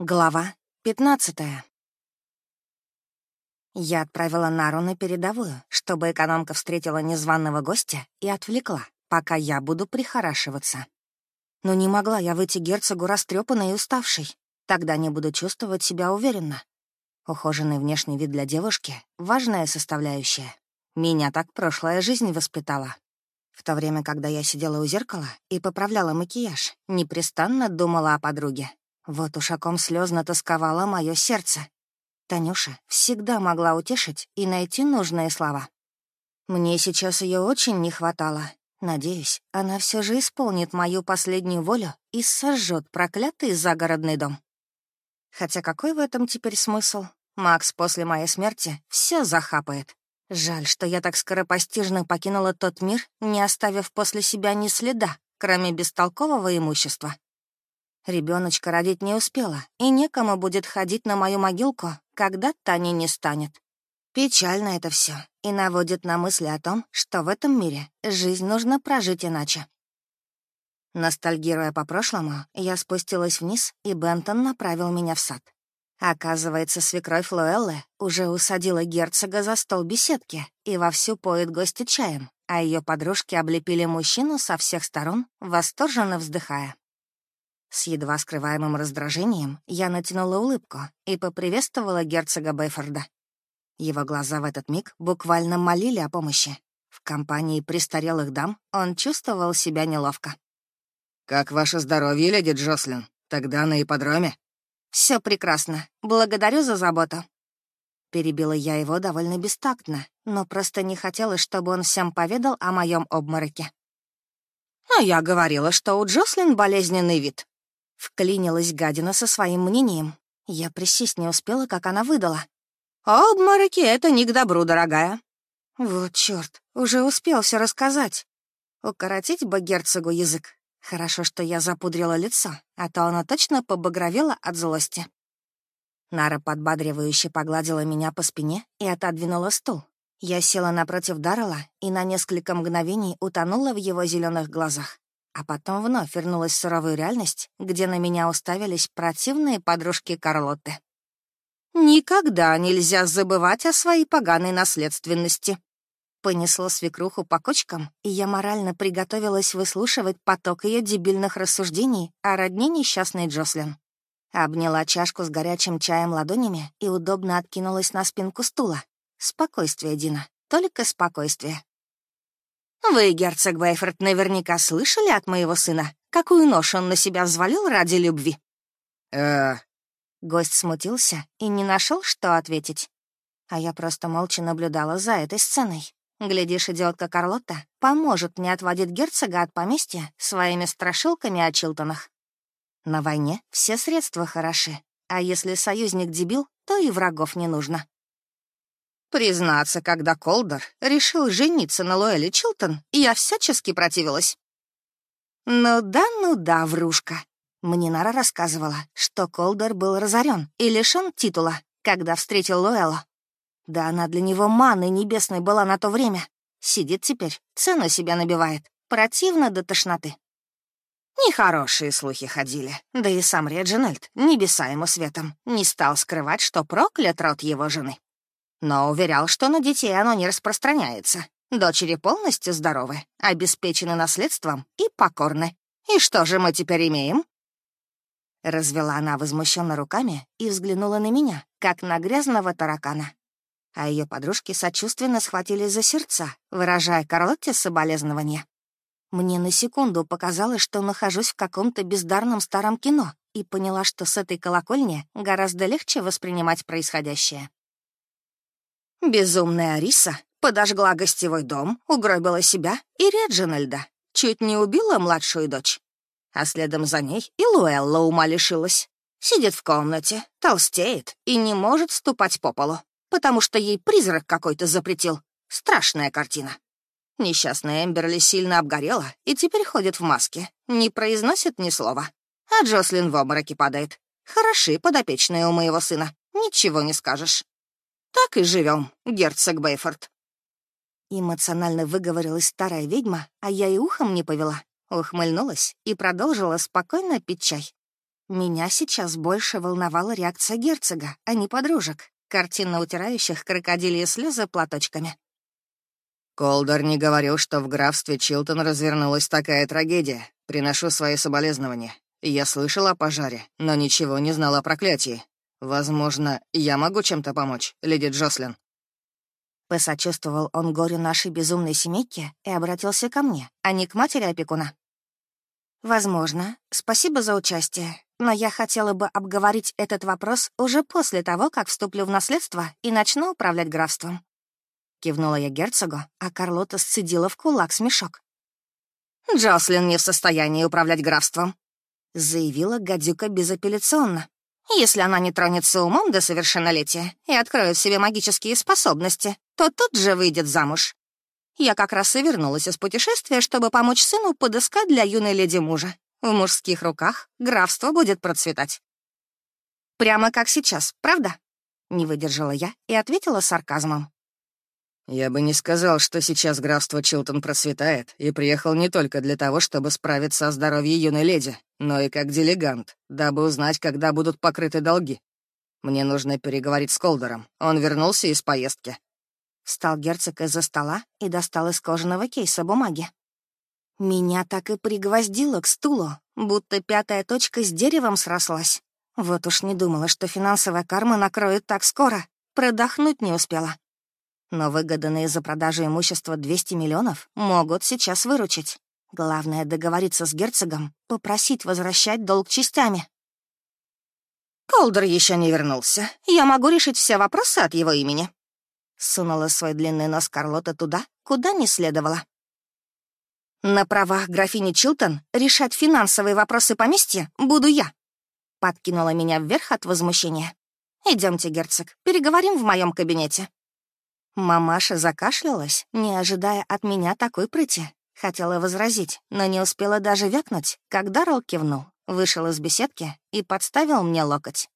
Глава 15 Я отправила Нару на передовую, чтобы экономка встретила незваного гостя и отвлекла, пока я буду прихорашиваться. Но не могла я выйти герцогу растрепанной и уставшей. Тогда не буду чувствовать себя уверенно. Ухоженный внешний вид для девушки — важная составляющая. Меня так прошлая жизнь воспитала. В то время, когда я сидела у зеркала и поправляла макияж, непрестанно думала о подруге, вот уж о ком слезно тосковало мое сердце. Танюша всегда могла утешить и найти нужные слова. Мне сейчас ее очень не хватало. Надеюсь, она все же исполнит мою последнюю волю и сожжет проклятый загородный дом. Хотя какой в этом теперь смысл? Макс после моей смерти все захапает. Жаль, что я так скоропостижно покинула тот мир, не оставив после себя ни следа, кроме бестолкового имущества. Ребеночка родить не успела, и некому будет ходить на мою могилку, когда Тани не станет. Печально это все и наводит на мысли о том, что в этом мире жизнь нужно прожить иначе. Ностальгируя по прошлому, я спустилась вниз, и Бентон направил меня в сад. Оказывается, свекровь Луэллы уже усадила герцога за стол беседки и вовсю поет гостя чаем, а ее подружки облепили мужчину со всех сторон, восторженно вздыхая. С едва скрываемым раздражением я натянула улыбку и поприветствовала герцога Бейфорда. Его глаза в этот миг буквально молили о помощи. В компании престарелых дам он чувствовал себя неловко. «Как ваше здоровье, леди Джослин? Тогда на ипподроме?» Все прекрасно. Благодарю за заботу». Перебила я его довольно бестактно, но просто не хотела, чтобы он всем поведал о моем обмороке. «А я говорила, что у Джослин болезненный вид», Вклинилась гадина со своим мнением. Я присесть не успела, как она выдала. «Обмороки — это не к добру, дорогая». Вот черт, уже успел все рассказать. Укоротить бы герцогу язык. Хорошо, что я запудрила лицо, а то оно точно побагровело от злости. Нара подбадривающе погладила меня по спине и отодвинула стул. Я села напротив Даррела и на несколько мгновений утонула в его зеленых глазах а потом вновь вернулась в суровую реальность, где на меня уставились противные подружки Карлотты. «Никогда нельзя забывать о своей поганой наследственности», Понесло свекруху по кочкам, и я морально приготовилась выслушивать поток ее дебильных рассуждений о родне несчастной Джослин. Обняла чашку с горячим чаем ладонями и удобно откинулась на спинку стула. Спокойствие, Дина, только спокойствие. «Вы, герцог Бейфорд, наверняка слышали от моего сына, какую нож он на себя взвалил ради любви?» э Гость смутился и не нашел, что ответить. А я просто молча наблюдала за этой сценой. Глядишь, идиотка Карлотта поможет мне отводить герцога от поместья своими страшилками о Чилтонах. На войне все средства хороши, а если союзник дебил, то и врагов не нужно. Признаться, когда Колдер решил жениться на Луэле Чилтон, я всячески противилась. Ну да, ну да, врушка. Мне Нара рассказывала, что Колдер был разорен и лишен титула, когда встретил Луэлу. Да она для него маной небесной была на то время. Сидит теперь, цену себя набивает. Противно до тошноты. Нехорошие слухи ходили. Да и сам Реджинальд, небеса ему светом, не стал скрывать, что проклят род его жены но уверял, что на детей оно не распространяется. Дочери полностью здоровы, обеспечены наследством и покорны. И что же мы теперь имеем?» Развела она возмущенно руками и взглянула на меня, как на грязного таракана. А ее подружки сочувственно схватились за сердца, выражая Карлотте соболезнования. Мне на секунду показалось, что нахожусь в каком-то бездарном старом кино, и поняла, что с этой колокольни гораздо легче воспринимать происходящее. Безумная Ариса подожгла гостевой дом, угробила себя и Реджинальда, чуть не убила младшую дочь. А следом за ней и Луэлла ума лишилась. Сидит в комнате, толстеет и не может ступать по полу, потому что ей призрак какой-то запретил. Страшная картина. Несчастная Эмберли сильно обгорела и теперь ходит в маске, не произносит ни слова. А Джослин в обмороке падает. Хороши подопечные у моего сына, ничего не скажешь. Так и живем, герцог Бейфорд. Эмоционально выговорилась старая ведьма, а я и ухом не повела. Ухмыльнулась и продолжила спокойно пить чай. Меня сейчас больше волновала реакция герцога, а не подружек, картинно утирающих крокодильи слезы платочками. Колдор не говорил, что в графстве Чилтон развернулась такая трагедия. Приношу свои соболезнования. Я слышал о пожаре, но ничего не знал о проклятии. Возможно, я могу чем-то помочь, леди Джослин. Посочувствовал он горю нашей безумной семейки и обратился ко мне, а не к матери опекуна. «Возможно. Спасибо за участие. Но я хотела бы обговорить этот вопрос уже после того, как вступлю в наследство и начну управлять графством. Кивнула я герцогу, а Карлота сцедила в кулак смешок. «Джослин не в состоянии управлять графством», — заявила гадюка безапелляционно. «Если она не тронется умом до совершеннолетия и откроет себе магические способности, то тут же выйдет замуж. Я как раз и вернулась из путешествия, чтобы помочь сыну подыскать для юной леди мужа. В мужских руках графство будет процветать». «Прямо как сейчас, правда?» Не выдержала я и ответила сарказмом. «Я бы не сказал, что сейчас графство Чилтон процветает, и приехал не только для того, чтобы справиться о здоровье юной леди, но и как делегант, дабы узнать, когда будут покрыты долги. Мне нужно переговорить с Колдером. Он вернулся из поездки». Встал герцог из-за стола и достал из кожаного кейса бумаги. Меня так и пригвоздило к стулу, будто пятая точка с деревом срослась. Вот уж не думала, что финансовая карма накроет так скоро. Продохнуть не успела но выгоданные за продажу имущества 200 миллионов могут сейчас выручить. Главное — договориться с герцогом, попросить возвращать долг частями. «Колдер еще не вернулся. Я могу решить все вопросы от его имени». Сунула свой длинный нос Карлота туда, куда не следовало. «На правах графини Чилтон решать финансовые вопросы поместья буду я», подкинула меня вверх от возмущения. Идемте, герцог, переговорим в моем кабинете». Мамаша закашлялась, не ожидая от меня такой прыти. Хотела возразить, но не успела даже вякнуть, когда Даррелл кивнул, вышел из беседки и подставил мне локоть.